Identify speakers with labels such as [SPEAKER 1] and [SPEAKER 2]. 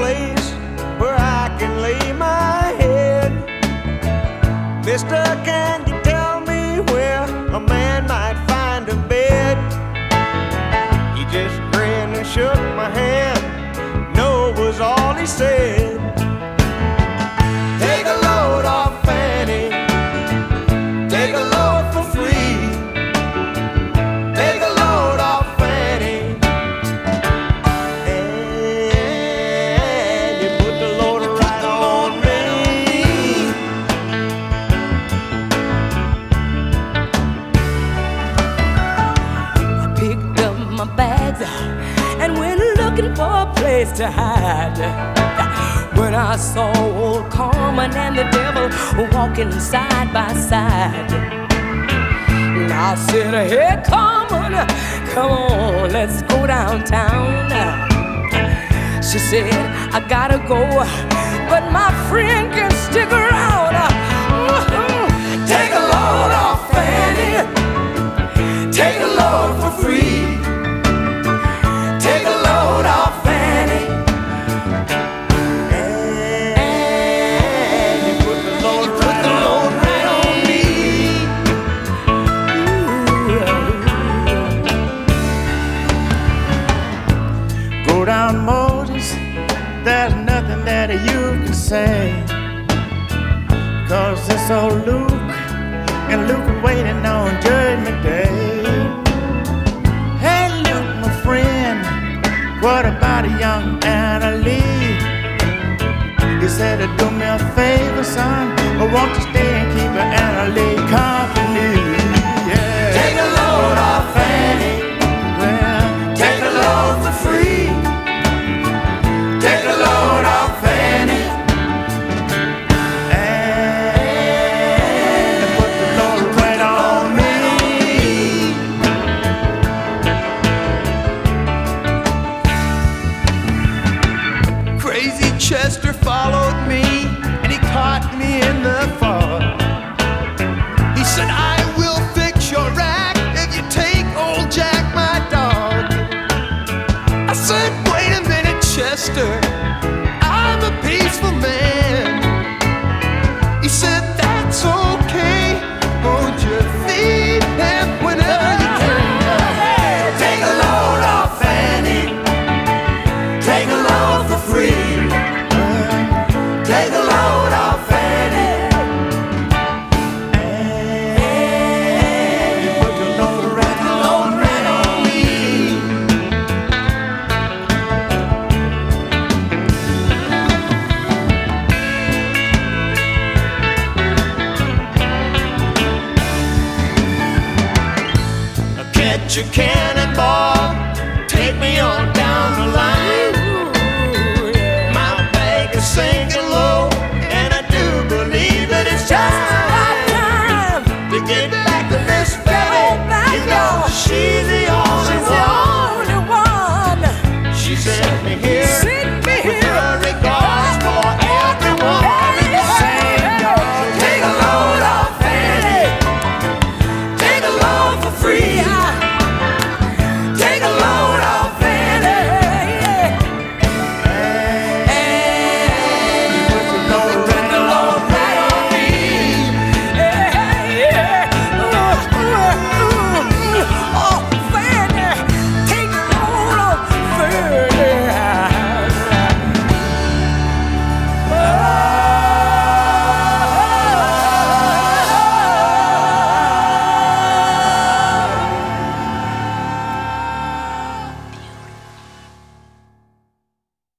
[SPEAKER 1] place where I can lay my head. Mister, can you tell me where a man might find a bed? He just grinned and shook my hand. No was all he said.
[SPEAKER 2] Place to hide. When I saw old Carmen and the devil walking side by side. And I said, Hey, Carmen, come on, let's go downtown. She said, I gotta go, but my friend can stick around.
[SPEAKER 1] That you can say. Cause this old Luke and Luke waiting on Judgment Day. Hey, Luke, my friend, what about a young Anna Lee? He said, Do me a
[SPEAKER 3] Chester followed me and he caught me in the fog. He said, I will fix your rack if you take old Jack, my dog. I said, wait a minute, Chester, A
[SPEAKER 1] cannonball,